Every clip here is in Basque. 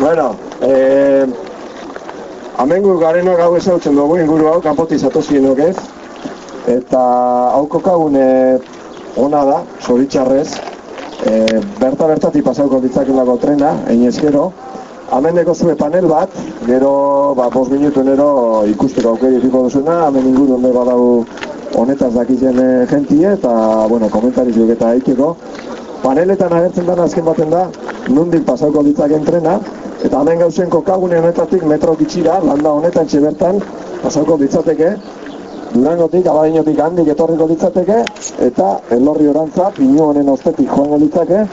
Bueno, eh, amengu gareno gau ezautzen dugu inguru hau, kanpoti zatozkienok ez. Eta hau kokagun eh, ona da, zoritxarrez. Eh, berta bertatik pasauko ditzakelako trena, einezkero. Hemen deko zue panel bat, gero ba, bos minutu nero ikusteko aukeri ediko duzuna, hemen inguru onde badau honetaz dakizen e, jentie, eta, bueno, komentarizuk eta aikeko. Paneletan agertzen dena azken baten da, nundik pasauko ditzaken trena, eta hemen gauzen kokagune honetatik metro gitxira, landa honetan bertan pasauko ditzateke, Durangotik, abadinotik handik etorriko ditzateke, eta elorri orantza, pinu honen ostetik joango ditzake,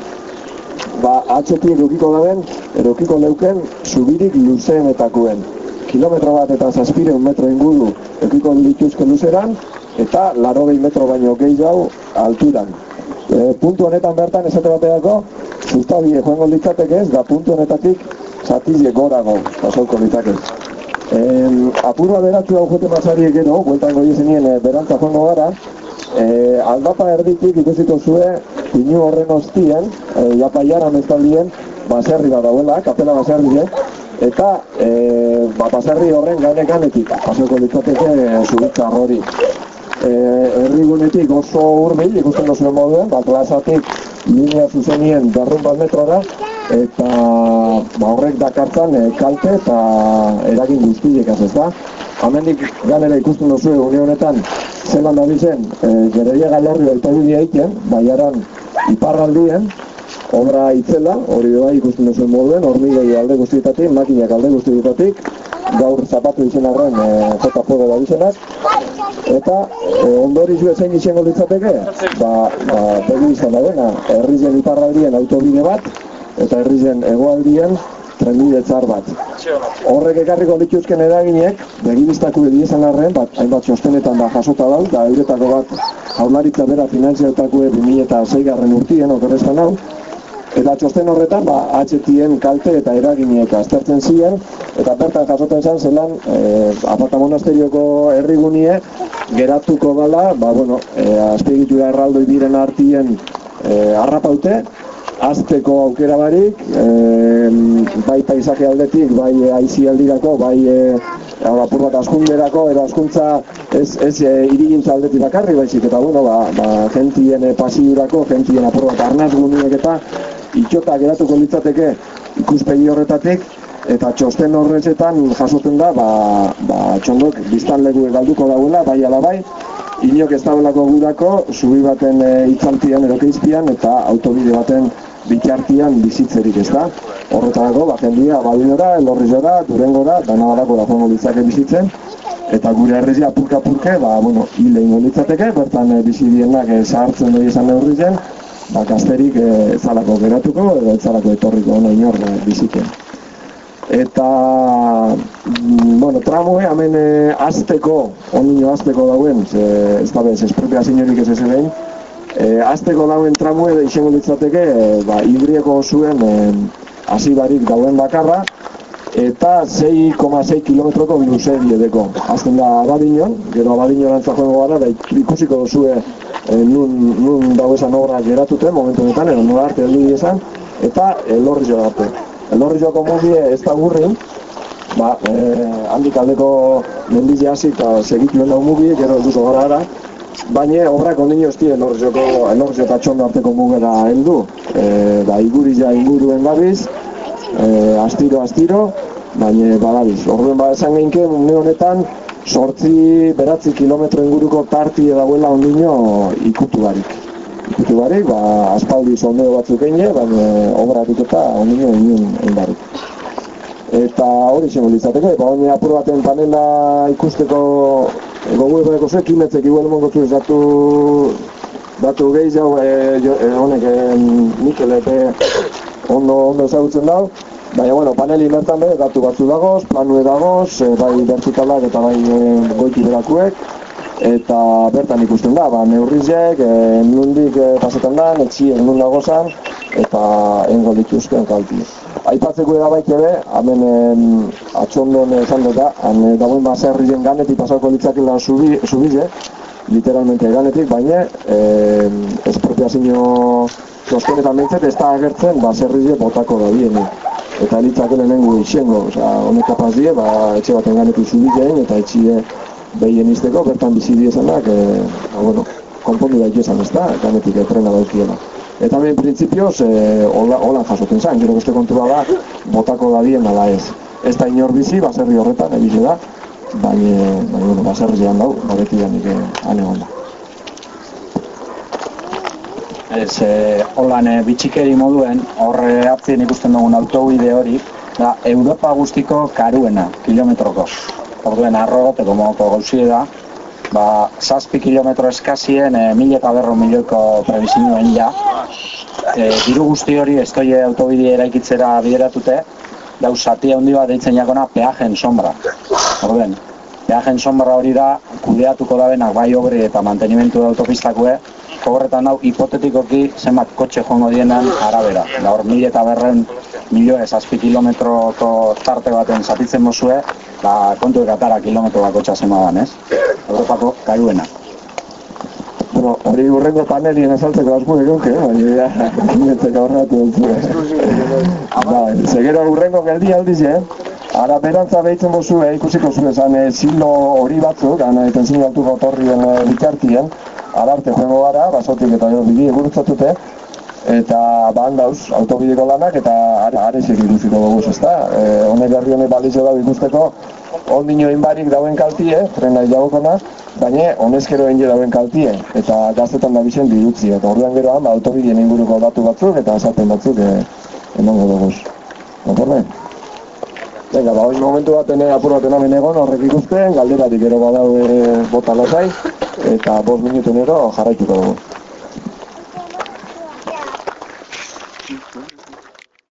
ba, atxetik edukiko daben, edukiko leuken, subirik luzeenetakuen. Kilometro bat eta zazpireun metro inguru edukiko dituzke luzeran, eta larogei metro baino gehi jau alturan. E, puntu honetan bertan esate bateako, sustabie joango ditzateke ez, da puntu honetatik zatizie gorago pasauko ditzake. E, apurua beratu hau jote pasari egero, bueltan goi zenien e, berantza joango gara, e, aldapa erditik ikusiko zue pinu horren ostien, e, japaiara meztaldien, baserri bat dauela, kapela baserri, eta e, ba, baserri horren gainekanetik, pasauko ditzateke e, zubitza hori e, errigunetik oso hurbil ikusten duzuen moduen, bat plazatik linea zuzenien berrun bat metrora, eta ba, horrek dakartzan e, kalte eta eragin guztiek ez da. Hamendik galera ikusten duzu une honetan zelan dabizen e, gereia galorri elpebidi egiten, baiaran iparraldien, obra itzela, hori bai ikusten duzuen moduen, hormigei alde guztietatik, makinak alde guztietatik, gaur zapatu izen arren e, jota pogo da eta e, ondori zu ezein izango ditzateke, ba, ba, begi izan da herrizen iparraldien autobide bat, eta herrizen egoaldien trenbide txar bat. Horrek ekarriko dituzken eraginek, begibiztako edo izan arren, bat, hainbat txostenetan da jasota dau, da euretako bat jaularitza bera finantziatako 2006 garren urtien, okerreztan hau, Eta txosten horretan, ba, atxetien kalte eta eraginek aztertzen ziren, eta bertan jasoten zen zelan, e, apata monasterioko herrigunie geratuko gala, ba, bueno, e, azpegitu erraldoi diren artien e, arrapaute, azteko aukera barik, e, bai paisaje aldetik, bai aizi aldirako, bai e, apur bat askunderako, edo askuntza ez, ez e, irigintza aldetik bakarri baizik, eta bueno, ba, ba, gentien e, pasiurako, gentien apur bat arnaz eta itxota geratuko litzateke ikuspegi horretatik eta txosten horrezetan jasoten da ba, ba, txondok biztan legu galduko dauela, bai ala bai inok ez dagoelako gudako zubi baten e, itzaltian edo eta autobide baten bitartian bizitzerik ez da. Horretarako, ba, jendia badinora, elorrizora, durengora, dana badako da zongo litzake bizitzen. Eta gure herrizia apurka-apurke, ba, bueno, hile ingo litzateke, bertan e, bizidienak e, zahartzen doi esan neurrizen, ba, gazterik ez zalako geratuko edo ez zalako etorriko hona inor eh, biziken. Eta, mm, bueno, tramue, hemen e, azteko, onino azteko dauen, ze, ez da bez, espropia ziniorik ez ezen e, azteko dauen tramue da izango ditzateke, e, ba, ibrieko zuen e, barik dauen bakarra, eta 6,6 kilometroko luze diedeko. Azten da Abadinon, gero Abadinon antzakoen gara, da ikusiko duzue e, nun, nun dago esan obra geratuten momentu honetan, edo nora arte heldu esan, eta elorri jo arte. Elorri joko mundie ez da gurrin, ba, e, handik aldeko mendize hasi eta segituen dago mugi, gero duzu gara ara, baina obrak dira elorri joko, elorri eta txondo arteko mugera heldu, e, da iguri ja inguruen gabiz, e, astiro, astiro, baina badabiz. Orduen ba esan geinke, munde honetan, sortzi beratzi kilometro inguruko tarti edauela ondino ikutu barik. Ikutu barik, ba, aspaldi sondeo batzuk eine, baina obratik eta ondino inun egin barik. Eta hori zengo litzateko, eta hori apur baten panela ikusteko gogu egoneko zuek, imetzek igual mongo zu datu, datu gehi e, e, honek, e, Mikel, ondo, ondo ezagutzen dago, Baina, bueno, paneli bertan be, datu batzu dagoz, planu dagoz, e, bai vertikalak eta bai e, goiti berakuek, eta bertan ikusten da, ba, neurrizek, e, nundik e, pasetan da, netxiek nun dagozan, eta engo dituzken kalti. Aipatzeko eda baite be, hamen e, atxondon esan dut da, han e, dagoen baserrien ganetik pasako litzakela subi, subize, literalmente ganetik, baina e, espropiazio txostenetan behintzet ez da agertzen baserrien botako da bienik eta litzak lehenengo izengo, oza, honek kapaz die, ba, etxe baten ganetu zubikeen, eta etxie behien izteko, bertan bizi diezanak, e, ba, bueno, konpondu daik esan ez da, ganetik etrena daukiela. Eta hemen printzipioz, e, hola, holan jasoten zen, gero beste kontua da, botako da dien ala ez. Ez da inor bizi, baserri horretan, egize da, baina, baina, bueno, baserri zean dau, baretik da nik ane onda. Ez, e, holan e, bitxikeri moduen, horre atzien ikusten dugun autobide hori, da Europa guztiko karuena, kilometroko. Orduen arrogoteko mogoko gauzie da, ba, zazpi kilometro eskazien, e, mil eta berro milioiko prebizinuen ja. E, diru guzti hori estoie autobide eraikitzera bideratute, dau zati handi bat deitzen jakona peajen sombra. Orduen, peajen sombra hori da, kudeatuko da benak bai obri eta mantenimentu da autopistakue, horretan hau hipotetikoki zenbat kotxe joango dienan arabera. Da hor, mil eta berren milio ez azpi kilometroko tarte baten zatitzen mozue, ba, kontu ekatara kilometro bako txasemadan, ez? Europako karuena. Bueno, hori urrengo panelien azaltzeko asmo eguke, eh? baina ja, niretzeko horretu dut. Ba, segero urrengo geldi aldiz, eh? Ara berantza behitzen bozu, eh, ikusiko zuen esan eh, zilo hori batzuk, gana eta zin altu gotorrien eh, bitartien, ararte joango gara, basotik eta gero bidi egurutzatute, eta bandauz autobideko lanak eta are, are zek ikusiko dugu, ezta? E, honek herri honek balizio da ikusteko, ondino barik dauen kaltie, trena jagokona, baina honezkero enge dauen kaltie, eta gaztetan da bizen dirutzi, eta orduan geroan ba, autobidien inguruko datu batzuk eta esaten batzuk e, emango dugu. Konforme? Venga, ba, hori momentu baten apur baten hemen egon horrek ikusten, galderarik gero badau e, bota lasai, eta bost minuten ero jarraituko dugu.